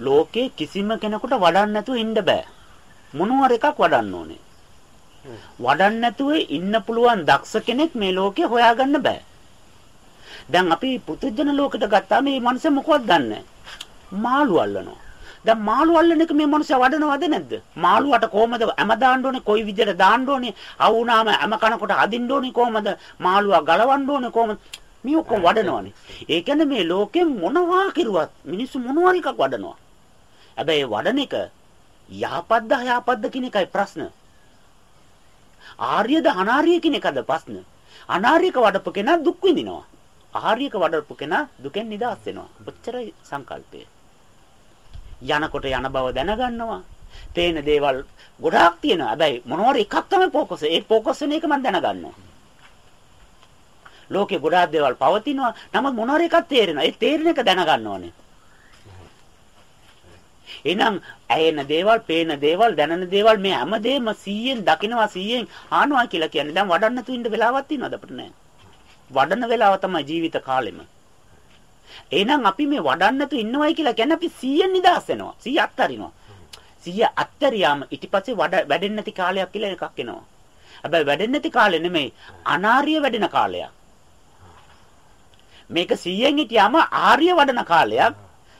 ලෝකේ කිසිම කෙනෙකුට වඩන්න නැතුව ඉන්න බෑ. මොනවාර එකක් වඩන්න ඕනේ. වඩන්න නැතුව ඉන්න පුළුවන් දක්ෂ කෙනෙක් මේ ලෝකේ හොයාගන්න බෑ. දැන් අපි පුදුජන ලෝකෙට ගත්තාම මේ මනුස්සය මොකවත් දන්නේ මාළු අල්ලනවා. දැන් මාළු අල්ලන එක මේ මනුස්සයා වඩනවද නැද්ද? මාළුවට කොහමද හැම දාන්න ඕනේ? කොයි විදිහට දාන්න ඕනේ? අවුනාම හැම කනකොට අදින්න ඕනේ කොහමද? මාළුවා ගලවන්න ඕනේ කොහමද? මේ ඔක්කොම වඩනවනේ. ඒ කියන්නේ මේ ලෝකෙ මොනවා කිරුවත් මිනිස්සු මොනවා එකක් වඩනවා. හැබැයි වඩන එක යහපත්ද අයහපත්ද කියන එකයි ප්‍රශ්න. ආර්යද අනාර්ය කියන එකද ප්‍රශ්න. අනාර්යක වඩපු කෙනා දුක් විඳිනවා. ආර්යක වඩපු කෙනා දුකෙන් නිදහස් වෙනවා. ඔච්චරයි සංකල්පය. යනකොට යන බව දැනගන්නවා. පේන දේවල් ගොඩාක් තියෙනවා. හැබැයි මොනවාරි එකක් තමයි ફોකස්. ඒ ફોකස් වෙන එක මම දැනගන්නවා. ලෝකේ ගොඩාක් දේවල් පවතිනවා. නමුත් මොනවාරි එකක් තේරෙනවා. ඒ තේරෙන එක දැනගන්න ඕනේ. එහෙනම් ඇයෙන දේවල්, පේන දේවල්, දැනෙන දේවල් මේ හැමදේම 100ෙන් දකිනවා 100ෙන් ආනවා කියලා කියන්නේ. දැන් වඩන්න තු ඉන්න වෙලාවක් තියෙනවද අපිට නෑ. වඩන වෙලාව තමයි ජීවිත කාලෙම. එහෙනම් අපි මේ වඩන්න තු ඉන්නවයි කියලා කියන්නේ අපි 100ෙන් නිදහස් වෙනවා. 100 අත්තරිනවා. 100 අත්තරියාම ඊට පස්සේ වැඩෙන්නේ නැති කාලයක් කියලා එකක් එනවා. හැබැයි වැඩෙන්නේ නැති කාලෙ නෙමෙයි අනාර්ය වැඩෙන කාලයක්. මේක 100ෙන් හිටියාම ආර්ය වඩන කාලයක්.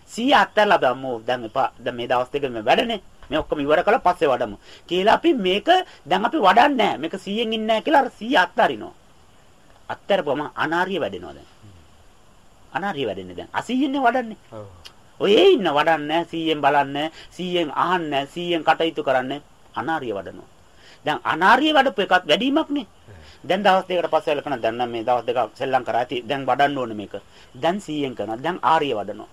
100 අත්හැරලා බලමු. දැන් එපා. දැන් මේ දවස් දෙක මේ වැඩනේ. මේ ඔක්කොම ඉවර කළා පස්සේ වඩමු. කියලා අපි මේක දැන් අපි වඩන්නේ නැහැ. මේක 100න් ඉන්නේ නැහැ කියලා අර 100 අත්හරිනවා. අත්හැරපුවම අනාර්ය වැඩෙනවා දැන්. අනාර්ය වැඩෙන්නේ දැන්. 80න්නේ වඩන්නේ. ඔය ඉන්න වඩන්නේ 100න් බලන්නේ 100න් අහන්නේ 100න් කටයුතු කරන්නේ අනාර්ය වඩනවා. දැන් අනාර්ය වඩපු එකත් වැඩිමක් නේ. දැන් දවස් දෙකකට පස්සේ වෙලකන දැන් නම් මේ දවස් දෙක සෙල්ලම් කරා ඇති දැන් වඩන්න ඕනේ මේක. දැන් 100න් කරනවා. දැන් ආර්ය වඩනවා.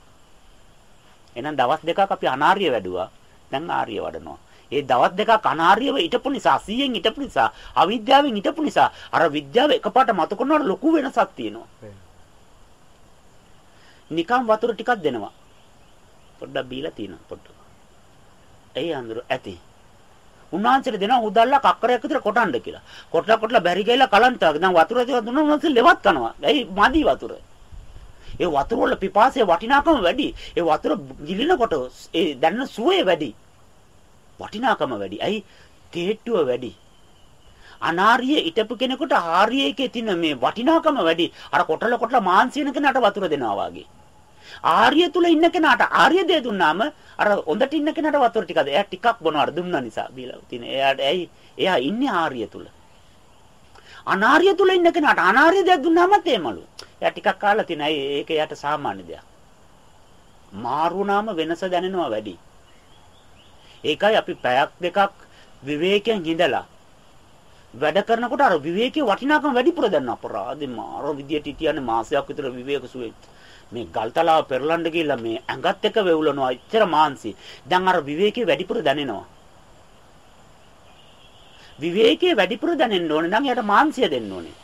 එහෙනම් දවස් දෙකක් අපි අනාර්ය වැඩුවා. දැන් ආර්ය වඩනවා. ඒ දවස් දෙකක් අනාර්යව හිටපු නිසා 100න් හිටපු නිසා අවිද්‍යාවෙන් හිටපු නිසා අර විද්‍යාව එකපාරට මතු කරනකොට ලොකු වෙනසක් තියෙනවා. නිකම් වතුර ටිකක් දෙනවා. පොඩ්ඩක් බීලා තියෙනවා පොඩ්ඩක්. එයි අඳුර ඇති. උන්වහන්සේට දෙනවා උදල්ලා කක්කරයක් විතර කොටන්න කියලා. කොටලා කොටලා බැරි ගිහලා කලන්තාවක්. දැන් වතුර ටික දුන්නා උන්වහන්සේ ලෙවත් කනවා. ඇයි මදි වතුර. ඒ වතුර වල පිපාසයේ වටිනාකම වැඩි. ඒ වතුර ගිලිනකොට ඒ දැනෙන සුවය වැඩි. වටිනාකම වැඩි. ඇයි? තේට්ටුව වැඩි. අනාර්ය ිටපු කෙනෙකුට ආර්යයේ තියෙන මේ වටිනාකම වැඩි. අර කොටල කොටල මාන්සියන කෙනාට වතුර දෙනවා වගේ. ආර්ය තුල ඉන්න කෙනාට ආර්ය දේ දුන්නාම අර හොඳට ඉන්න කෙනාට වතුර ටිකද එයා ටිකක් බොනවා දුන්නා නිසා බීලා තියෙන. එයාට ඇයි? එයා ඉන්නේ ආර්ය තුල. අනාර්ය තුල ඉන්න කෙනාට අනාර්ය දෙයක් දුන්නාමත් එමලු. එයා ටිකක් කාලා තිනයි ඒක එයාට සාමාන්‍ය දෙයක්. මාරුණාම වෙනස දැනෙනවා වැඩි. ඒකයි අපි පැයක් දෙකක් විවේකයෙන් ඉඳලා වැඩ කරනකොට අර විවේකයේ වටිනාකම වැඩිපුර දැනන අපරාධේ මාර විදියට හිටියන්නේ මාසයක් විතර විවේක සුවේ මේ ගල්තලාව පෙරලන්න ගිහිල්ලා මේ ඇඟත් එක්ක වෙවුලනවා. ඉච්චර මාන්සි දැන් අර විවේකයේ වැඩිපුර දැනෙනවා. විවේකයේ වැඩිපුර දැනෙන්න ඕනේ. නම් එයාට මාන්සිය දෙන්න ඕනේ.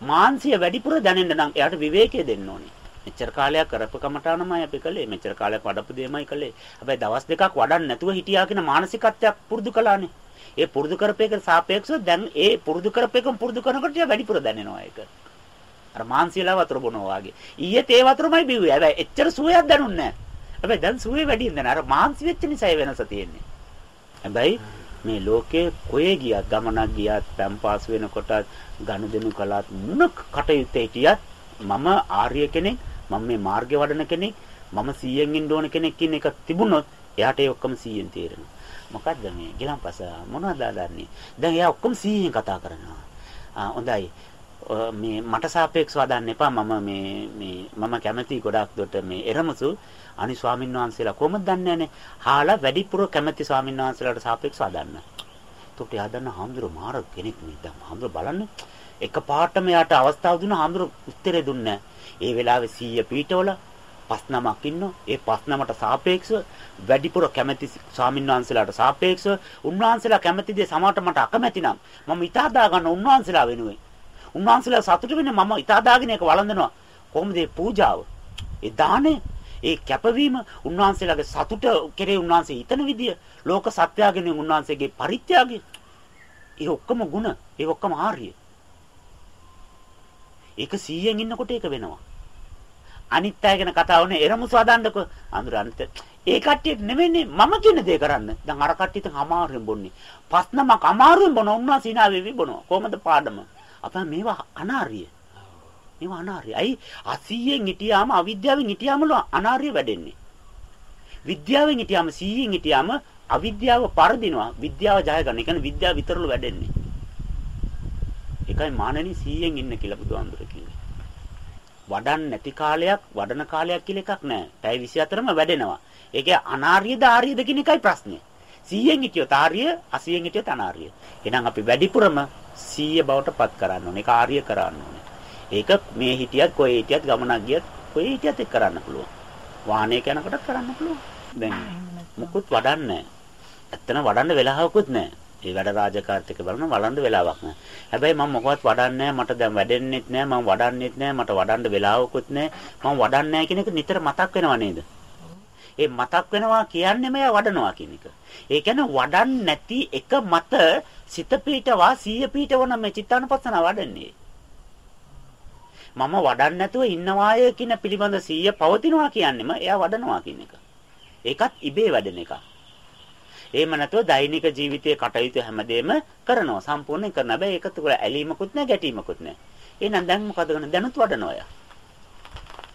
මාන්සිය වැඩිපුර දැනෙන්න නම් එයාට විවේකයේ දෙන්න ඕනේ. මෙච්චර කාලයක් කරපු කමටානමයි අපි කළේ. මෙච්චර කාලයක් වඩපු දෙයමයි කළේ. හැබැයි දවස් දෙකක් වඩන්න නැතුව හිටියා කියන මානසිකත්වයක් පුරුදු කළානේ. ඒ පුරුදු කරපේකට සාපේක්ෂව දැන් ඒ පුරුදු කරපේකම පුරුදු කරනකොට වැඩිපුර දැනෙනවා ඒක. අර මාන්සියලා වතුර බොනවා වගේ. ඊයේ තේ වතුරමයි බිව්වේ. හැබැයි එච්චර සුවයක් දැනුන්නේ නැහැ. හැබැයි දැන් සුවේ වැඩි වෙන අර මාන්සි වෙච්ච නිසා ඒ වෙනස තියෙන්නේ. හැබැයි මේ ලෝකයේ කොහේ ගියත් ගමනක් ගියත් පැම්පාස් වෙනකොට ගනුදෙනු කළත් මොන කටයුත්තේ හිටියත් මම ආර්ය කෙනෙක් මම මේ මාර්ගේ වඩන කෙනෙක් මම 100න් ඉන්න ඕන කෙනෙක් කියන එක තිබුණොත් එයාට ඒ ඔක්කොම 100න් තේරෙනවා. මොකද්ද මේ? ගිලම්පස මොනවද දන්නේ දැන් එයා ඔක්කොම 100න් කතා කරනවා. ආ හොඳයි. මේ මට සාපේක්ෂව හදන්න එපා. මම මේ මේ මම කැමති ගොඩක් දොට මේ එරමුසු. අනි ස්වාමීන් වහන්සේලා කොහොමද දන්නේ නැනේ? හාලා වැඩිපුර කැමැති ස්වාමීන් වහන්සේලාට සාපේක්ෂව හදන්න. එතකොට එයා දන්න හාමුදුරු මාර කෙනෙක් නේ. දැන් හාමුදුරු බලන්න එක පාටම යාට අවස්ථාව දුන්නා හාමුදුරු උත්තරේ දුන්නේ ඒ වෙලාවේ 100 පීඨවල පස් නමක් ඉන්නෝ. ඒ පස් නමට සාපේක්ෂව වැඩිපුර කැමැති ස්වාමීන් වහන්සේලාට සාපේක්ෂව උන්වහන්සේලා කැමැති දේ සමහරට මට අකමැති නම් මම ඉතා දා ගන්න උන්වහන්සේලා වෙනුවෙන්. උන්වහන්සේලා සතුටු වෙන්නේ මම ඉතා දාගෙන ඒක වළඳනවා. කොහොමද මේ පූජාව? ඒ දානේ ඒ කැපවීම උන්වහන්සේලාගේ සතුට කෙරේ උන්වහන්සේ හිතන විදිය ලෝක සත්‍යයෙන් උන්වහන්සේගේ පරිත්‍යාගය ඒ ඔක්කොම ಗುಣ ඒ ඔක්කොම ආර්ය ඒක 100න් ඉන්නකොට ඒක වෙනවා අනිත් අය ගැන කතා වුණේ එරමුසු හදන්නකො. අඳුර අනිත් ඒ කට්ටියට නෙමෙයිනේ මම කියන දේ කරන්න. දැන් අර කට්ටියට අමාරුවෙන් බොන්නේ. පස් නමක් අමාරුවෙන් බොන උන්නා සිනාවේ විබොනවා. කොහමද පාඩම? අපා මේවා අනාර්ය. මේවා අනාර්ය. අයි 80න් හිටියාම අවිද්‍යාවෙන් හිටියාම අනාර්ය වැඩෙන්නේ. විද්‍යාවෙන් හිටියාම 100න් හිටියාම අවිද්‍යාව පරදිනවා. විද්‍යාව ජය ගන්න. ඒ කියන්නේ විද්‍යාව විතරලු වැඩෙන්නේ. ඒකයි මානනි 100න් ඉන්න කියලා බුදුහාමුදුර කිව්වේ. වඩන් නැති කාලයක් වඩන කාලයක් කියලා එකක් නැහැ. පැය 24ම වැඩෙනවා. ඒකේ අනාර්යද ආර්යද කියන එකයි ප්‍රශ්නේ. 100න් හිටියොත් ආර්ය 80න් හිටියොත් අනාර්ය. එහෙනම් අපි වැඩිපුරම 100 බවට පත් කරන්න ඕනේ. ඒක ආර්ය කරන්න ඕනේ. ඒක මේ හිටියත් කොහේ හිටියත් ගමනක් ගියත් කොහේ හිටියත් ඒක කරන්න පුළුවන්. වාහනයක යනකොට කරන්න පුළුවන්. දැන් මුකුත් වඩන්නේ නැහැ. ඇත්තන වඩන්න වෙලාවකුත් නැහැ. ඒ වැඩ රාජකාරිත් එක බලන වඩන්න වෙලාවක් නැහැ. හැබැයි මම මොකවත් වඩන්නේ මට දැන් වැඩෙන්නෙත් නැහැ. මම වඩන්නෙත් නැහැ. මට වඩන්න වෙලාවකුත් නැහැ. මම වඩන්නේ නැහැ කියන එක නිතර මතක් වෙනව නේද? ඒ මතක් වෙනවා කියන්නේ මෙයා වඩනවා කියන එක. ඒ කියන්නේ වඩන් නැති එක මත සිත පීඨවා සීය පීඨවන මේ චිත්තානුපස්සන වඩන්නේ. මම වඩන්න නැතුව ඉන්නවාය කියන පිළිබඳ සීය පවතිනවා කියන්නේම එයා වඩනවා කියන එක. ඒකත් ඉබේ වැඩෙන එකක්. එහෙම නැතුව දෛනික ජීවිතයේ කටයුතු හැමදේම කරනවා. සම්පූර්ණයෙන් කරන හැබැයි ඒක තුළ ඇලීමකුත් නැහැ ගැටීමකුත් නැහැ. එහෙනම් දැන් මොකද කරන්නේ? දැනුත් වඩනවා යා.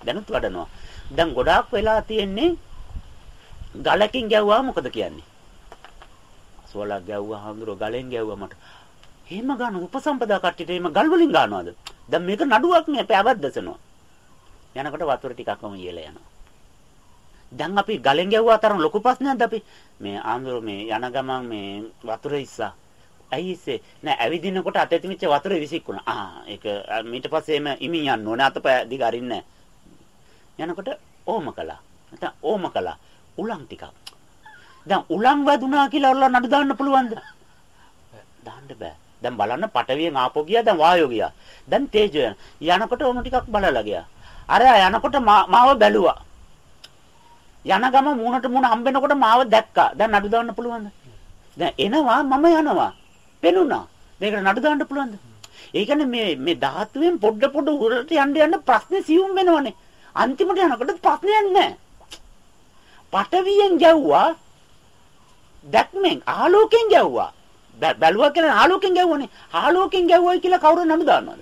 දැනුත් වඩනවා. දැන් ගොඩාක් වෙලා තියෙන්නේ ගලකින් ගැව්වා මොකද කියන්නේ? සෝලක් ගැව්වා හඳුර ගලෙන් ගැව්වා මට. එහෙම ගන්න උපසම්පදා කට්ටියට එහෙම ගල් වලින් ගන්නවද? දැන් මේක නඩුවක් නේ පැවැද්දසනවා. යනකොට වතුර ටිකක්ම ඉයලා යනවා. දැන් අපි ගලෙන් ගැව්වා තරම් ලොකු ප්‍රශ්නයක්ද අපි? මේ ආන්දර මේ යන ගමන් මේ වතුර ඉස්සා. ඇයි ඉස්සේ? නෑ ඇවිදිනකොට අත ඇතිමිච්ච වතුර විසික්කුණා ආ ඒක ඊට පස්සේ එම ඉමින් යන්න ඕනේ. අතපය දිග අරින්නේ යනකොට ඕම කළා. නැත්නම් ඕම කළා. උලන් ටිකක්. දැන් උලන් වැදුනා කියලා ඔල්ල නඩු දාන්න පුළුවන්ද? දාන්න බෑ. දැන් බලන්න පටවියෙන් ආපෝ ගියා දැන් වායෝ ගියා දැන් තේජෝ යනකොට ඕම ටිකක් බලලා ගියා අර යනකොට මාව බැලුවා යන ගම මූණට මූණ හම්බෙනකොට මාව දැක්කා. දැන් නඩු දාන්න පුළුවන්ද? දැන් එනවා මම යනවා. පෙනුණා. මේකට නඩු දාන්න පුළුවන්ද? ඒ කියන්නේ මේ මේ ධාතුවෙන් පොඩ පොඩ උරට යන්න යන්න ප්‍රශ්නේ සියුම් වෙනවනේ. අන්තිමට යනකොට ප්‍රශ්නයක් නැහැ. පටවියෙන් ගැව්වා දැක්මෙන් ආලෝකයෙන් ගැව්වා. බැලුවා කියන ආලෝකයෙන් ගැව්වනේ. ආලෝකයෙන් ගැව්වයි කියලා කවුරු නඩු දානවද?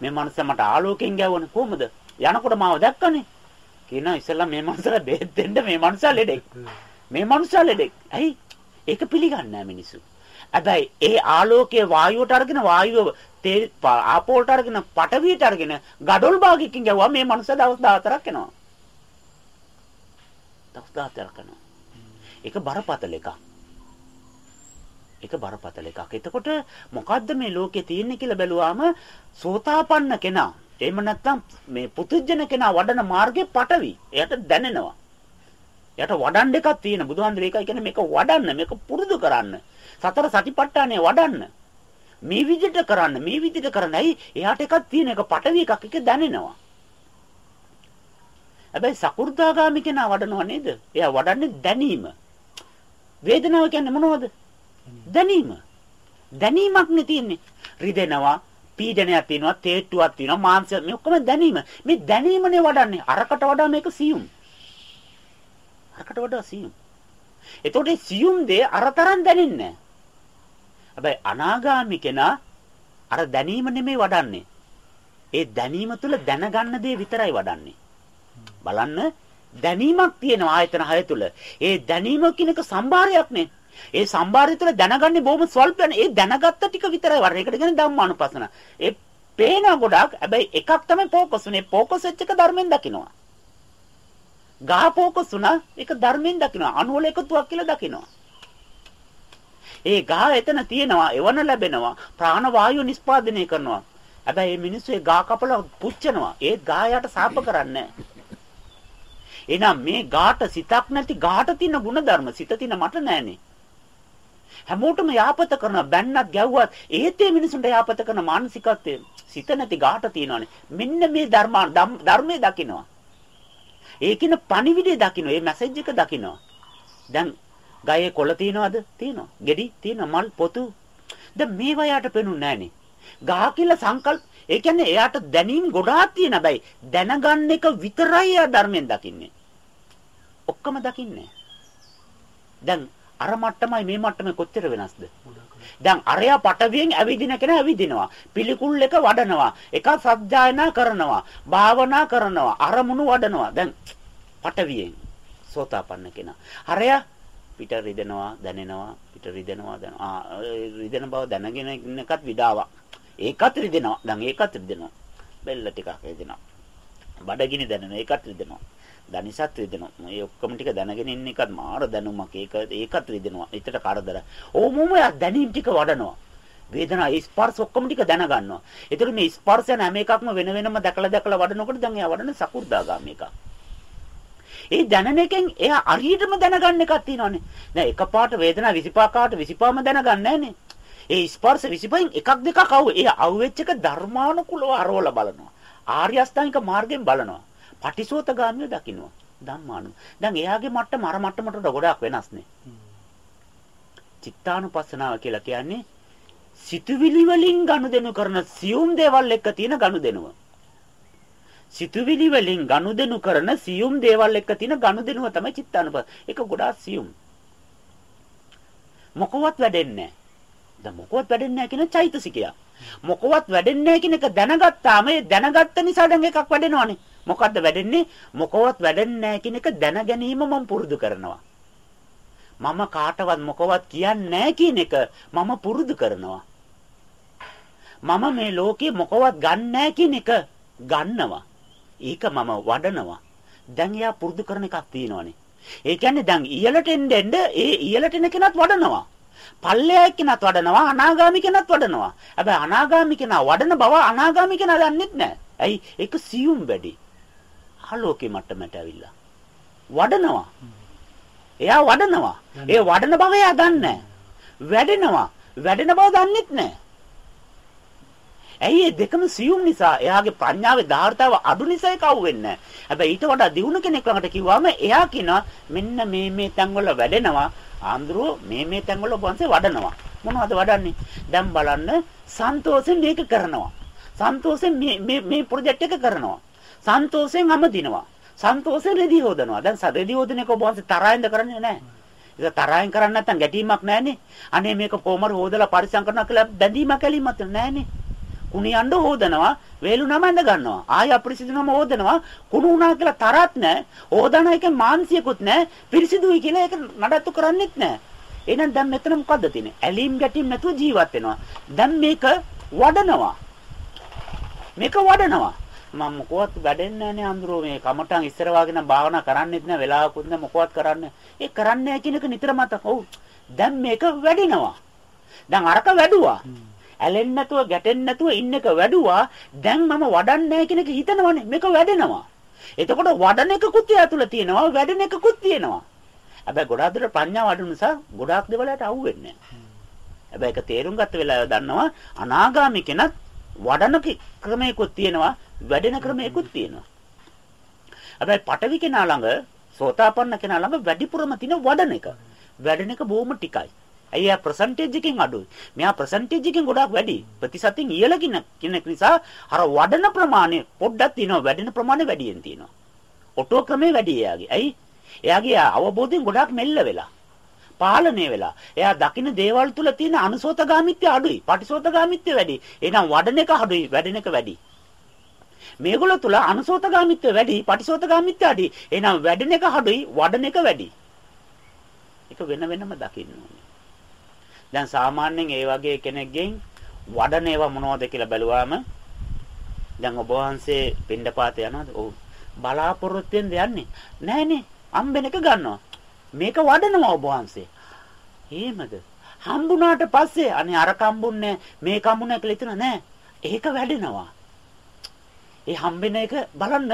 මේ මනුස්සයා මට ආලෝකයෙන් ගැව්වනේ කොහොමද? යනකොට මාව දැක්කනේ. කියනවා ඉස්සෙල්ලා මේ මනුස්සලා බෙහෙත් දෙන්න මේ මනුස්සයා ලෙඩෙක්. මේ මනුස්සයා ලෙඩෙක්. ඇයි? ඒක පිළිගන්නේ නැහැ මිනිස්සු. හැබැයි ඒ ආලෝකයේ වායුවට අරගෙන වායුව තේ ආපෝලට අරගෙන පටවියට අරගෙන gadol භාගයකින් ගියා මේ මනුස්සයා දවස් 14ක් එනවා. දවස් 14ක් එනවා. ඒක බරපතල එකක්. ඒක බරපතල එකක්. එතකොට මොකද්ද මේ ලෝකේ තියෙන්නේ කියලා බැලුවාම සෝතාපන්න කෙනා එහෙම නැත්නම් මේ පුදුජන කෙනා වඩන මාර්ගේ පටවි. එයාට දැනෙනවා. එයාට වඩන්න එකක් තියෙන. බුදුහන්සේ ඒකයි කියන්නේ මේක වඩන්න, මේක පුරුදු කරන්න. සතර සතිපට්ඨානය වඩන්න. මේ විදිහට කරන්න, මේ විදිහට කරන්න. ඇයි? එයාට එකක් තියෙන. එක පටවි එකක් එක දැනෙනවා. හැබැයි සකු르දාගාමි කෙනා වඩනව නේද? එයා වඩන්නේ දැනීම. වේදනාව කියන්නේ මොනවද? දැනීම. දැනීමක් නේ තියෙන්නේ. රිදෙනවා, පීඩනයක් තියෙනවා, තේට්ටුවක් තියෙනවා, මාංශය මේ ඔක්කොම දැනීම. මේ දැනීමනේ වඩන්නේ. අරකට වඩා මේක සියුම්. අරකට වඩා සියුම්. එතකොට සියුම් දේ අරතරන් දැනෙන්නේ හැබැයි අනාගාමි කෙනා අර දැනීම නෙමෙයි වඩන්නේ. ඒ දැනීම තුළ දැනගන්න දේ විතරයි වඩන්නේ. බලන්න දැනීමක් තියෙනවා ආයතන හය තුළ. ඒ දැනීම කියනක සම්භාරයක් නේ. ඒ සම්භාරය තුළ දැනගන්නේ බොහොම ස්වල්ප ඒ දැනගත්ත ටික විතරයි වරණ. ඒකට කියන්නේ ධම්මානුපස්සන. ඒ පේන ගොඩක් හැබැයි එකක් තමයි ફોකස් උනේ. ફોකස් වෙච්ච එක ධර්මෙන් දකිනවා. ගහ ફોකස් උනා ඒක ධර්මෙන් දකිනවා. අණු වල එකතුවක් කියලා දකිනවා. ඒ ගහ එතන තියෙනවා, එවන ලැබෙනවා, ප්‍රාණ වායු නිස්පාදනය කරනවා. හැබැයි මේ මිනිස්සු ඒ ගා කපලා පුච්චනවා. ඒත් ගායට සාප කරන්නේ එහෙනම් මේ ගාට සිතක් නැති ගාට තියෙන ಗುಣධර්ම සිත තියෙන මට නෑනේ. හැමෝටම යාපත කරන බැන්නක් ගැව්වත් ඒත් මේ මිනිසුන්ට යාපත කරන මානසිකත්වය සිත නැති ගාට තියෙනවානේ. මෙන්න මේ ධර්ම ධර්මයේ දකින්නවා. ඒකින පණිවිඩය දකින්න, මේ මැසේජ් එක දකින්නවා. දැන් ගයේ කොළ තියනවද? තියෙනවා. ගෙඩි තියෙනවා, මල් පොතු. දැන් මේවා යාට පෙනුන්නේ නැහනේ. ගහ කියලා සංකල්ප ඒ කියන්නේ එයාට දැනීම් ගොඩාක් තියෙන හැබැයි දැනගන්න එක විතරයි එයා ධර්මයෙන් දකින්නේ. ඔක්කොම දකින්නේ දැන් අර මට්ටමයි මේ මට්ටමේ කොච්චර වෙනස්ද? දැන් අරයා පටවියෙන් ඇවිදින කෙනා ඇවිදිනවා. පිළිකුල් එක වඩනවා. එක සත්‍යයනා කරනවා. භාවනා කරනවා. අරමුණු වඩනවා. දැන් පටවියෙන් සෝතාපන්න කෙනා. අරයා පිට රිදෙනවා, දැනෙනවා, පිට රිදෙනවා, දැනෙනවා. රිදෙන බව දැනගෙන ඉන්න එකත් විඩාවක්. ඒකත් රිදෙනවා. දැන් ඒකත් රිදෙනවා. බෙල්ල ටිකක් රිදෙනවා. බඩගිනි දැනෙන ඒකත් රිදෙනවා. දනිසත් රිදෙනවා. මේ ඔක්කොම ටික දැනගෙන ඉන්න එකත් මාර දැනුමක්. ඒක ඒකත් රිදෙනවා. හිතට කරදර. ඕමම දැනීම් ටික වඩනවා. වේදනා ස්පර්ශ ඔක්කොම ටික දැනගන්නවා. ඒතර මේ ස්පර්ශ යන හැම එකක්ම වෙන වෙනම දැකලා දැකලා වඩනකොට දැන් එයා වඩන සකු르දාගාමී එකක්. ඒ දැනන එකෙන් එයා අරියටම දැනගන්න එකක් තියෙනවානේ. දැන් එකපාරට වේදනා 25 කාට 25ම දැනගන්නේ නැහනේ. ඒ ස්පර්ශ 25න් එකක් දෙකක් අවු. ඒ අවුෙච්ච එක ධර්මානුකූලව අරවල බලනවා. ආර්ය අෂ්ටාංගික මාර්ගයෙන් බලනවා. පටිසෝතගාමිය දකින්නවා. ධම්මානු. දැන් එයාගේ මට්ටම අර මට්ටමට ගොඩාක් වෙනස්නේ. චිත්තානුපස්සනාව කියලා කියන්නේ සිතුවිලි වලින් ගනුදෙනු කරන සියුම් දේවල් එක්ක තියෙන ගනුදෙනුව. සිතුවිලි වලින් ගනුදෙනු කරන සියුම් දේවල් එක්ක තියෙන ගනුදෙනුව තමයි චිත්තානුප. ඒක ගොඩාක් සියුම්. මොකවත් වැඩෙන්නේ නැහැ. දැන් මොකවත් වැඩෙන්නේ නැහැ කියන චෛතසිකය. මොකවත් වැඩෙන්නේ නැහැ කියන එක දැනගත්තාම ඒ දැනගත්ත නිසා දැන් එකක් වැඩෙනවනේ. මොකද්ද වැඩෙන්නේ? මොකවත් වැඩෙන්නේ නැහැ කියන එක දැන ගැනීම මම පුරුදු කරනවා. මම කාටවත් මොකවත් කියන්නේ නැහැ කියන එක මම පුරුදු කරනවා. මම මේ ලෝකේ මොකවත් ගන්න නැහැ කියන එක ගන්නවා. ඒක මම වඩනවා. දැන් එයා පුරුදු කරන එකක් තියෙනවනේ. ඒ කියන්නේ දැන් ඉහළට එන්න එන්න ඒ ඉහළට එන කෙනත් වඩනවා. පල්ලෙයක් කෙනත් වඩනවා අනාගාමි කෙනත් වඩනවා. හැබැයි අනාගාමි කෙනා වඩන බව අනාගාමි කෙනා දන්නෙත් නැහැ. ඇයි? ඒක සියුම් වැඩි. ආලෝකේ මට්ටමට ඇවිල්ලා වඩනවා. එයා වඩනවා. ඒ වඩන බව එයා දන්නේ වැඩෙනවා. වැඩෙන බව දන්නෙත් නැහැ. ඇයි මේ දෙකම සියුම් නිසා එයාගේ ප්‍රඥාවේ ධාර්තාව අඩු නිසා ඒක අහුවෙන්නේ නැහැ. හැබැයි ඊට වඩා දියුණු කෙනෙක් ළඟට කිව්වම එයා කියනවා මෙන්න මේ මේ තැන්වල වැඩෙනවා. ආන්දරෝ මේ මේ තැන්වල වංශේ වඩනවා. මොනවද වඩන්නේ? දැන් බලන්න සන්තෝෂෙන් මේක කරනවා. සන්තෝෂෙන් මේ මේ මේ ප්‍රොජෙක්ට් එක කරනවා. සන්තෝෂයෙන් අමදිනවා. සන්තෝෂයෙන් රෙදි හොදනවා. දැන් රෙදි හොදන එක ඔබ වහන්සේ තරහින්ද කරන්නේ නැහැ. ඒක තරහින් කරන්නේ නැත්නම් ගැටීමක් නැහනේ. අනේ මේක කොහමද හොදලා පරිසම් කරනවා කියලා බැඳීමක් ඇලීමක් නැහනේ. කුණියන්න හොදනවා වේලුනම ඇඳ ගන්නවා ආය අපිරිසිදුනම හොදනවා කුණු උනා කියලා තරත් නැහැ හොදන එක මාන්සියකුත් නැහැ පිරිසිදුයි කියලා ඒක නඩත්තු කරන්නෙත් නැහැ එහෙනම් දැන් මෙතන මොකද්ද තියෙන්නේ ඇලීම් ගැටීම් නැතුව ජීවත් වෙනවා දැන් මේක වඩනවා මේක වඩනවා මම මොකවත් වැඩෙන්නේ නැහැ නේ අඳුරෝ. මේ කමටන් ඉස්සර වාගෙන භාවනා කරන්නෙත් නැහැ වෙලාවකුත් නැහැ මොකවත් කරන්නේ. ඒ කරන්නේ නැහැ කියන එක නිතර මතක. ඔව්. දැන් මේක වැඩිනවා. දැන් අරක වැඩුවා. ඇලෙන්නේ නැතුව ගැටෙන්නේ නැතුව ඉන්න එක වැඩුවා. දැන් මම වඩන්නේ නැහැ කියන එක හිතනවනේ. මේක වැඩෙනවා. එතකොට වඩන එකකුත් ඇතුළ තියෙනවා. වැඩෙන එකකුත් තියෙනවා. හැබැයි ගොඩාක් දුර ප්‍රඥාව අඩු නිසා ගොඩාක් දේවල්ට අහු වෙන්නේ නැහැ. හැබැයි ඒක තේරුම් ගත්ත වෙලාව දන්නවා අනාගාමී කෙනත් වඩන ක්‍රමයකුත් තියෙනවා වැඩෙන ක්‍රමයකුත් තියෙනවා. හැබැයි පටවි කෙනා ළඟ සෝතාපන්න කෙනා ළඟ වැඩිපුරම තියෙන වඩන එක. වැඩෙන එක බොහොම ටිකයි. ඇයි එයා ප්‍රසන්ටේජ් එකකින් අඩුයි. මෙයා ප්‍රසන්ටේජ් එකකින් ගොඩාක් වැඩි. ප්‍රතිශතෙන් ඉහළ කෙනෙක් නිසා අර වඩන ප්‍රමාණය පොඩ්ඩක් තියෙනවා. වැඩෙන ප්‍රමාණය වැඩියෙන් තියෙනවා. ඔටෝ ක්‍රමේ වැඩි එයාගේ. ඇයි? එයාගේ අවබෝධයෙන් ගොඩාක් මෙල්ල වෙලා. පාලනය වෙලා. එයා දකින්න දේවල් තුල තියෙන අනුසෝතගාමිත්‍ය අඩුයි. පටිසෝතගාමිත්‍ය වැඩි. එහෙනම් වඩන එක අඩුයි, වැඩෙන එක වැඩි. මේගොල්ලෝ තුල අනුසෝතගාමිත්‍ය වැඩි, පටිසෝතගාමිත්‍ය අඩි. එහෙනම් වැඩෙන එක අඩුයි, වඩන එක වැඩි. ඒක වෙන වෙනම දකින්න ඕනේ. දැන් සාමාන්‍යයෙන් ඒ වගේ කෙනෙක්ගෙන් වඩන ඒවා මොනවද කියලා බැලුවාම දැන් ඔබ වහන්සේ පින්ඩපාත යනවාද? ඔව්. බලාපොරොත්තුෙන් යන්නේ. නෑනේ. අම්බෙන එක ගන්නවා. මේක වඩනවා ඔබ වහන්සේ. එහෙමද? හම්බුණාට පස්සේ අනේ අර කම්බුන්නේ මේ කම්බුන්නේ කියලා හිතන නෑ. ඒක වැඩෙනවා. ඒ හම්බෙන එක බලන්න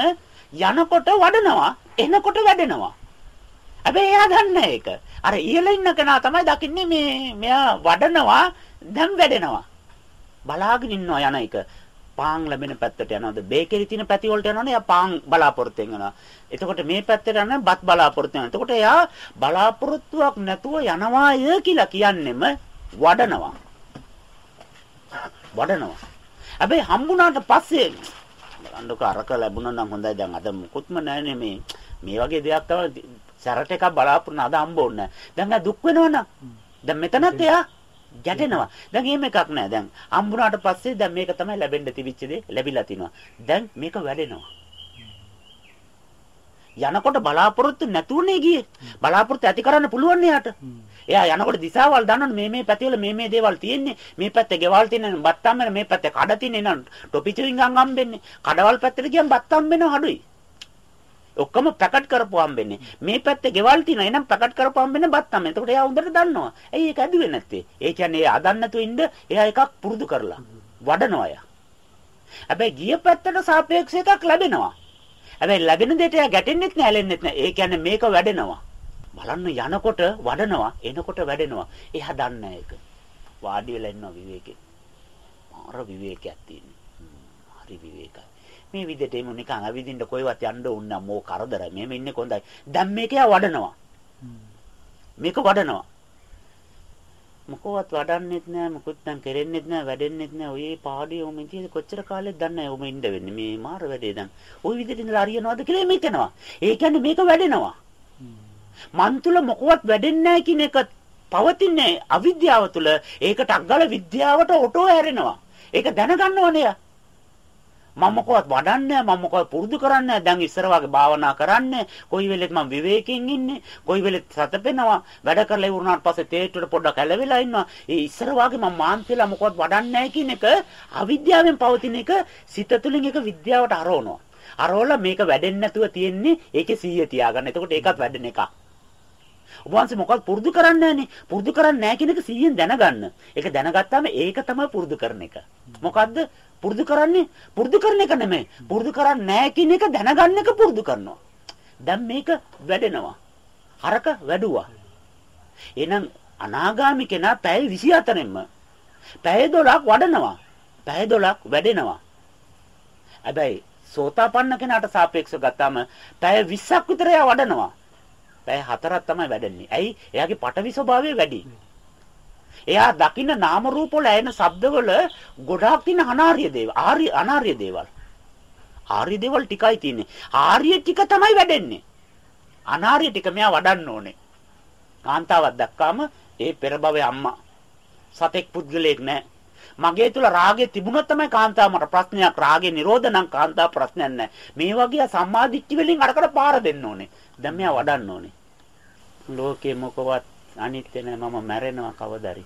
යනකොට වඩනවා එනකොට වැඩෙනවා. හැබැයි එයා දන්න ඒක. අර ඉහළ ඉන්න කෙනා තමයි දකින්නේ මේ මෙයා වඩනවා දැන් වැඩෙනවා. බලාගෙන ඉන්නවා යන එක. පාන් ලැබෙන පැත්තට යනවාද බේකරි තියෙන පැති වලට යනවනේ එයා පාන් බලාපොරොත්තු වෙනවා එතකොට මේ පැත්තට යනවා බත් බලාපොරොත්තු වෙනවා එතකොට එයා බලාපොරොත්තුවක් නැතුව යනවාය කියලා කියන්නෙම වඩනවා. වඩනවා. හැබැයි හම්බුණාට පස්සේ බලන්නක අරක ලැබුණා නම් හොඳයි. දැන් අද මුකුත්ම නැහැනේ මේ. මේ වගේ දෙයක් තමයි සැරට එකක් බලාපොරොත්තු අද හම්බෝන්නේ දැන් දුක් වෙනවනම්? දැන් මෙතනත් එයා ගැටෙනවා දැන් එහෙම එකක් නෑ දැන් හම්බුණාට පස්සේ දැන් මේක තමයි ලැබෙන්න තිබිච්ච දේ ලැබිලා තිනවා දැන් මේක වැඩෙනවා යනකොට බලාපොරොත්තු නැතුවනේ ගියේ. බලාපොරොත්තු ඇති කරන්න පුළුවන් යාට. එයා යනකොට දිශාවල් දන්නවනේ මේ මේ පැතිවල මේ මේ දේවල් තියෙන්නේ. මේ පැත්තේ ගෙවල් තියෙන බත්තම් මේ පැත්තේ කඩ තියෙන නන් ටොපිචුවින් ගම් හම්බෙන්නේ. කඩවල් පැත්තට ගියම් බත්තම් වෙනව අඩුයි. ඔක්කොම පැකට් කරපු හම්බෙන්නේ. මේ පැත්තේ ගෙවල් තියෙන එනම් පැකට් කරපු හම්බෙන්නේ බත්තම්. එතකොට එයා හොඳට දන්නවා. ඇයි ඒක ඇදුවේ නැත්තේ? ඒ කියන්නේ එයා අදන්න නැතුව ඉන්න එයා එකක් පුරුදු කරලා වඩනවා එයා. හැබැයි ගිය පැත්තට සාපේක්ෂ එකක් ලැබෙනවා. හැබැයි ලැබෙන දෙයට එයා ගැටෙන්නෙත් නෑ ඇලෙන්නෙත් නෑ. ඒ කියන්නේ මේක වැඩෙනවා. බලන්න යනකොට වඩනවා, එනකොට වැඩෙනවා. එයා දන්නේ ඒක. වාඩි වෙලා ඉන්නවා විවේකේ. මාර විවේකයක් තියෙනවා. හරි විවේකයි. මේ විදිහට එමු නිකන් අවිදින්න කොයිවත් යන්න ඕන නෑ. මෝ කරදරයි. මෙහෙම ඉන්නේ කොහොඳයි. දැන් මේක එයා වඩනවා. මේක වඩනවා. මොකවත් වඩන්නෙත් නෑ මොකුත් නම් කෙරෙන්නෙත් නෑ වැඩෙන්නෙත් නෑ ඔය පාඩිය ඔම ඉතින් කොච්චර කාලෙක් දන්නේ ඔම ඉන්න වෙන්නේ මේ මාර වැඩේ දැන් ওই විදිහට ඉඳලා හරියනවද කියලා මෙතනවා ඒ කියන්නේ මේක වැඩෙනවා මන් තුල මොකවත් වැඩෙන්නේ නෑ කියන එක පවතින්නේ අවිද්‍යාව තුල ඒකට අග්ගල විද්‍යාවට ඔටෝ හැරෙනවා ඒක දැනගන්නවනේ මම මොකවත් වඩන්නේ මම මොකවත් පුරුදු කරන්නේ දැන් ඉස්සර වගේ භාවනා කරන්නේ කොයි වෙලෙත් මම විවේකයෙන් ඉන්නේ කොයි වෙලෙත් සතපෙනවා වැඩ කරලා ඉවරනාට පස්සේ තේට්ටුවට පොඩ්ඩක් ඇලවිලා ඉන්නවා ඒ ඉස්සර වගේ මම මාන්තිලා මොකවත් වඩන්නේ කියන එක අවිද්‍යාවෙන් පවතින එක සිත තුළින් එක විද්‍යාවට අරවනවා අරවලා මේක වැඩෙන්නේ නැතුව තියෙන්නේ ඒකේ 100 තියාගන්න එතකොට ඒකත් වැඩෙන එකක් ඔබ වහන්සේ මොකක්ද පුරුදු කරන්නේ නැහනේ. පුරුදු කරන්නේ නැහැ කියන එක 100ෙන් දැනගන්න. ඒක දැනගත්තාම ඒක තමයි පුරුදු කරන එක. මොකද්ද? පුරුදු කරන්නේ පුරුදු කරන එක නෙමෙයි. පුරුදු කරන්නේ නැහැ කියන එක දැනගන්න එක පුරුදු කරනවා. දැන් මේක වැඩෙනවා. හරක වැඩුවා. එහෙනම් අනාගාමි කෙනා පැය 24න්ම පැය 12ක් වඩනවා. පැය 12ක් වැඩෙනවා. හැබැයි සෝතාපන්න කෙනාට සාපේක්ෂව ගත්තාම පැය 20ක් විතර එයා වඩනවා. පැය 4ක් තමයි වැඩෙන්නේ. ඇයි? එයාගේ පටවි ස්වභාවය වැඩි. එයා දකින්න නාම රූප වල ඇයෙන ශබ්දවල ගොඩාක් තියෙන අනාර්ය දේවල්. ආර්ය අනාර්ය දේවල්. ආර්ය දේවල් ටිකයි තියෙන්නේ. ආර්ය ටික තමයි වැඩෙන්නේ. අනාර්ය ටික මෙයා වඩන්න ඕනේ. කාන්තාවක් දැක්කාම ඒ පෙර භවයේ අම්මා සතෙක් පුද්ගලයෙක් නෑ. මගේ තුල රාගය තිබුණොත් තමයි කාන්තාව මට ප්‍රශ්නයක් රාගේ නිරෝධ නම් කාන්තාව ප්‍රශ්නයක් නෑ. මේ වගේ සම්මාදිට්ඨි වලින් අරකට පාර දෙන්න ඕනේ. දැන් මෙයා වඩන්න ඕනේ. ලෝකේ මොකවත් අනිත්‍ය නෑ මම මැරෙනවා කවදාරි.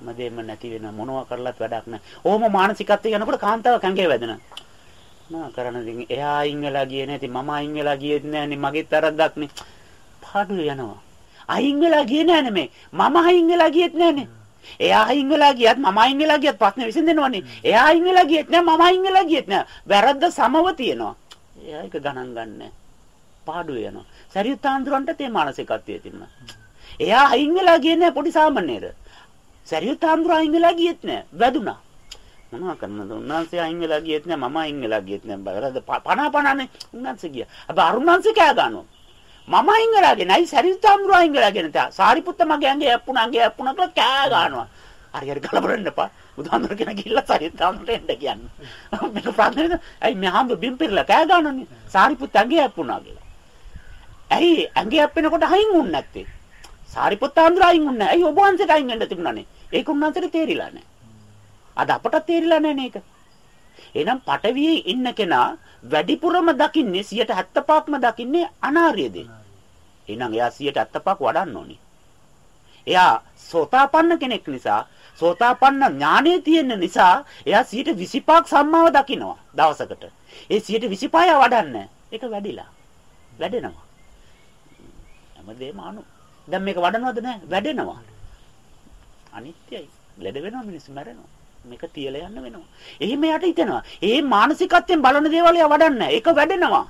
හැමදේම නැති වෙන මොනවා කරලත් වැඩක් නෑ. ඕම මානසිකත්වය යනකොට කාන්තාව කැංගේ වැදෙනවා. මා කරන ඉතින් එයා අයින් වෙලා ගියේ නැති මම අයින් වෙලා ගියෙත් නෑනේ මගෙත් තරද්දක් නේ. පාඩු යනවා. අයින් වෙලා ගියේ නෑනේ මේ. මම අයින් වෙලා ගියෙත් නෑනේ. එයා අයින් වෙලා ගියත් මම අයින් වෙලා ගියත් ප්‍රශ්නේ විසඳෙනවනේ. එයා අයින් වෙලා ගියෙත් නෑ මම අයින් වෙලා ගියෙත් නෑ. වැරද්ද සමව තියෙනවා. එයා ඒක ගණන් ගන්නෑ. පාඩු වෙනවා. සරියුත් ආන්දරන්ට තේ මානසිකත්වයේ තිබුණා. එයා අයින් වෙලා ගියේ නෑ පොඩි සාමාන්‍යර. සරියුත් ආන්දර අයින් වෙලා ගියෙත් නෑ. වැදුනා. මොනවා කරන්නද? උන්වහන්සේ අයින් වෙලා ගියෙත් නෑ මම අයින් වෙලා ගියෙත් නෑ. බරද පණ පණනේ උන්වහන්සේ ගියා. හැබැයි අරුණවහන්සේ කෑ ගන්නවා. මම අයින් වෙලාගෙන අයි සරියුත් ආන්දර අයින් වෙලාගෙන තා. සාරිපුත්ත මගේ ඇඟේ ඇප්පුණා ඇඟේ ඇප්පුණා කියලා කෑ ගන්නවා. හරි හරි කලබලෙන්න එපා. බුදුහාමුදුර කෙනා ගිහිල්ලා සරියුත් ආන්දරට එන්න කියන්නේ. මේක ප්‍රාර්ථනා අයි මෙහාම බිම් පිරලා කෑ ගන්නනේ. සාරිපුත්ත ඇඟේ ඇප්පුණා කියලා. ඇයි ඇඟේ අප්පෙනකොට අයින් වුන්නේ නැත්තේ? සාරිපුත්ත ආන්දර අයින් වුන්නේ නැහැ. ඇයි ඔබ වහන්සේට අයින් වෙන්න තිබුණානේ? ඒක උන්වහන්සේට තේරිලා නැහැ. අද අපට තේරිලා නැහැ නේක. එහෙනම් පටවියේ ඉන්න කෙනා වැඩිපුරම දකින්නේ 75ක්ම දකින්නේ අනාර්යදී. එහෙනම් එයා 75ක් වඩන්න ඕනි. එයා සෝතාපන්න කෙනෙක් නිසා සෝතාපන්න ඥානෙ තියෙන නිසා එයා 125ක් සම්මාව දකිනවා දවසකට. ඒ 125 වඩන්නේ. ඒක වැඩිලා. වැඩෙනවා. හැමදේම අනු. දැන් මේක වඩනවද නැහැ? වැඩෙනවා. අනිත්‍යයි. ලෙඩ වෙනවා මිනිස්සු මැරෙනවා. මේක තියලා යන්න වෙනවා. එහෙම යට හිතෙනවා. ඒ මානසිකත්වයෙන් බලන දේවල් යා වඩන්නේ ඒක වැඩෙනවා.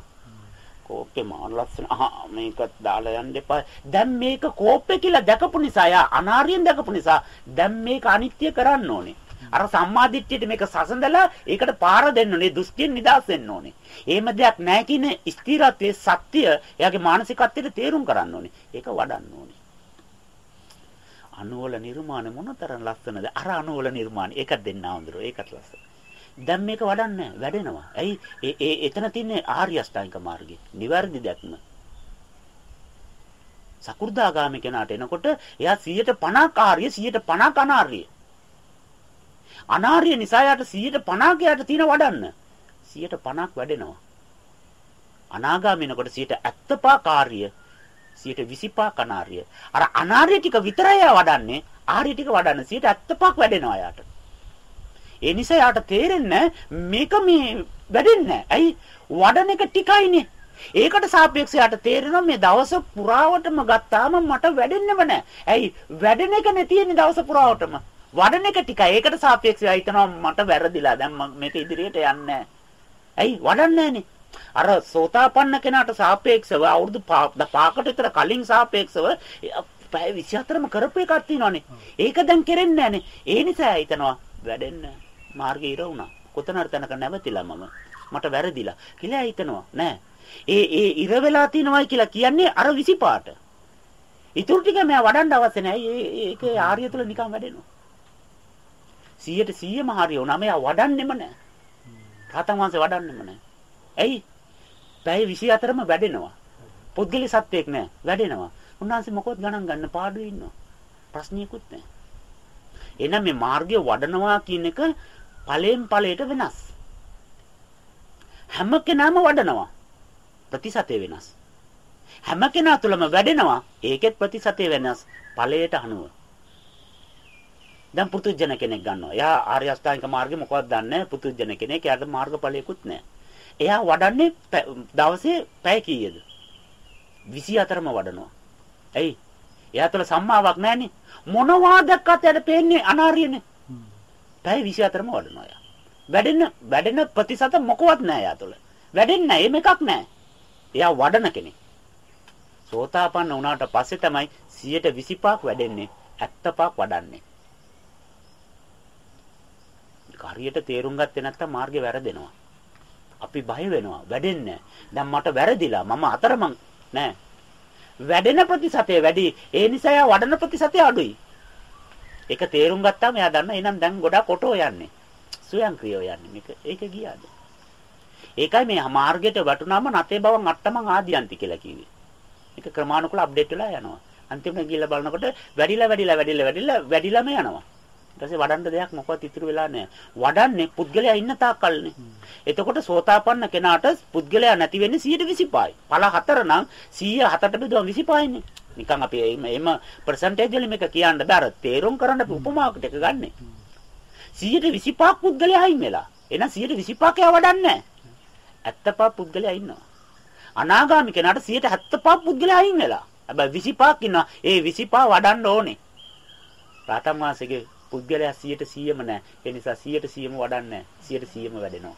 කෝප්පේ මාන ලස්සන අහා මේක දාලා යන්න එපා. දැන් මේක කෝප්පේ කියලා දැකපු නිසා යා අනාර්යයෙන් දැකපු නිසා දැන් මේක අනිත්‍ය කරන්න ඕනේ. අර සම්මාදිට්ඨියට මේක සසඳලා ඒකට පාර දෙන්න ඕනේ. දෘෂ්ටියෙන් නිදහස් වෙන්න ඕනේ. එහෙම දෙයක් නැහැ කියන ස්ථිරත්වයේ සත්‍ය එයාගේ මානසිකත්වයට තේරුම් කරන්න ඕනේ. ඒක වඩන්න ඕනේ. අණුවල නිර්මාණ මොනතරම් ලස්සනද? අර අණුවල නිර්මාණ. ඒකත් දෙන්න ආඳුරෝ. ඒකත් ලස්සන. දැන් මේක වඩන්නේ වැඩෙනවා. ඇයි? ඒ එතන තින්නේ ආර්ය අෂ්ටාංගික මාර්ගය. නිවැරදි දැක්ම. සකු르දාගාමි කෙනාට එනකොට එයා 150ක් ආර්ය 150ක් අනාර්ය. අනාර්ය නිසා යාට 150ක් යාට තියෙන වඩන්න 150ක් වැඩෙනවා. අනාගාමිනකොට 75 කාර්ය 125 අනාර්ය. අර අනාර්ය ටික විතරයි වඩන්නේ ආර්ය ටික වඩන්න 75ක් වැඩෙනවා යාට. ඒ නිසා යාට තේරෙන්නේ මේක මේ වැඩෙන්නේ ඇයි වඩන එක ටිකයිනේ. ඒකට සාපේක්ෂව යාට තේරෙනවා මේ දවස පුරාවටම ගත්තාම මට වැඩෙන්නේම නැහැ. ඇයි වැඩෙන එක නේ තියෙන්නේ දවස පුරාවටම. වඩන එක ටිකයි. ඒකට සාපේක්ෂව හිතනවා මට වැරදිලා. දැන් මේක ඉදිරියට යන්නේ ඇයි වඩන්නේ අර සෝතාපන්න කෙනාට සාපේක්ෂව අවුරුදු 5කට විතර කලින් සාපේක්ෂව පැය 24ම කරපු එකක් තියෙනවානේ. ඒක දැන් කෙරෙන්නේ නැහනේ. ඒ නිසා හිතනවා වැඩෙන්න මාර්ගය ඉර වුණා. කොතනර තැනක නැවතිලා මම. මට වැරදිලා කියලා හිතනවා. නෑ. ඒ ඒ ඉර වෙලා තිනවයි කියලා කියන්නේ අර 25ට. ඊටු ටික මම වඩන්න අවශ්‍ය නැහැ. ඒක ආර්ය තුල නිකන් වැඩෙනවා. 100ට 100ම හරිය වුණා. මෙයා වඩන්නෙම නැහැ. රහතන් වහන්සේ වඩන්නෙම නැහැ. ඇයි? පැය 24ම වැඩෙනවා. පුද්ගලි සත්‍යයක් නෑ වැඩෙනවා. උන්වහන්සේ මොකොත් ගණන් ගන්න පාඩුවේ ඉන්නවා. ප්‍රශ්නියකුත් නෑ. එහෙනම් මේ මාර්ගය වඩනවා කියන එක ඵලයෙන් ඵලයට වෙනස්. හැම කෙනාම වඩනවා. ප්‍රතිශතය වෙනස්. හැම කෙනා තුළම වැඩෙනවා. ඒකෙත් ප්‍රතිශතය වෙනස්. ඵලයට අනුව. දැන් පුතුජන කෙනෙක් ගන්නවා. එයා ආර්ය අෂ්ටාංගික මාර්ගෙ මොකවත් දන්නේ නැහැ. පුතුජන කෙනෙක්. එයාට මාර්ගඵලයකුත් නැහැ. එයා වඩන්නේ දවසේ පැය කීයද? 24ම වඩනවා. ඇයි? එයා තුළ සම්මාවක් නැහනේ. මොනවා දැක්කත් එයාට පේන්නේ අනාරියනේ. පැය 24ම වඩනවා එයා. වැඩෙන වැඩෙන ප්‍රතිශත මොකවත් නැහැ එයා තුළ. වැඩෙන්නේ නැහැ. එහෙම එකක් නැහැ. එයා වඩන කෙනෙක්. සෝතාපන්න වුණාට පස්සේ තමයි 125ක් වැඩෙන්නේ 75ක් වඩන්නේ. හරියට තේරුම් ගත්තේ නැත්නම් මාර්ගේ වැරදෙනවා. අපි බය වෙනවා. වැඩෙන්නේ දැන් මට වැරදිලා. මම අතරමං නෑ. වැඩෙන ප්‍රතිශතය වැඩි. ඒ නිසා යා වඩන ප්‍රතිශතය අඩුයි. ඒක තේරුම් ගත්තාම එයා දන්නා එහෙනම් දැන් ගොඩක් ඔටෝ යන්නේ. ස්වයංක්‍රීයව යන්නේ. මේක ඒක ගියාද? ඒකයි මේ මාර්ගයට වැටුනම නැතේ බවන් අට්ටමං ආදියන්ති කියලා කිව්වේ. ඒක ක්‍රමානුකූල අප්ඩේට් වෙලා යනවා. අන්තිමට ගිහිල්ලා බලනකොට වැඩිලා වැඩිලා වැඩිලා වැඩිලා වැඩිලාම යනවා. ඊට පස්සේ වඩන්න දෙයක් මොකවත් ඉතුරු වෙලා නැහැ. වඩන්නේ පුද්ගලයා ඉන්න තාක්කල්නේ. එතකොට සෝතාපන්න කෙනාට පුද්ගලයා නැති වෙන්නේ 125යි. පළ හතර නම් 107ට බෙදුවම 25යිනේ. නිකන් අපි එහෙම එහෙම පර්සන්ටේජ් වලින් මේක කියන්න බෑ. අර තේරුම් කරන්න අපි උපමාවකට එක ගන්නෙ. 125ක් පුද්ගලයා අයින් වෙලා. එහෙනම් 125ක යා වඩන්නේ නැහැ. 75 පුද්ගලයා ඉන්නවා. අනාගාමි කෙනාට 175 පුද්ගලයා අයින් වෙලා. හැබැයි 25ක් ඉන්නවා. ඒ 25 වඩන්න ඕනේ. රාතන් වාසයේ පුද්ගලයා 100ට 100ම නැහැ. ඒ නිසා 100ට 100ම වඩන්නේ නැහැ. 100ට 100ම වැඩෙනවා.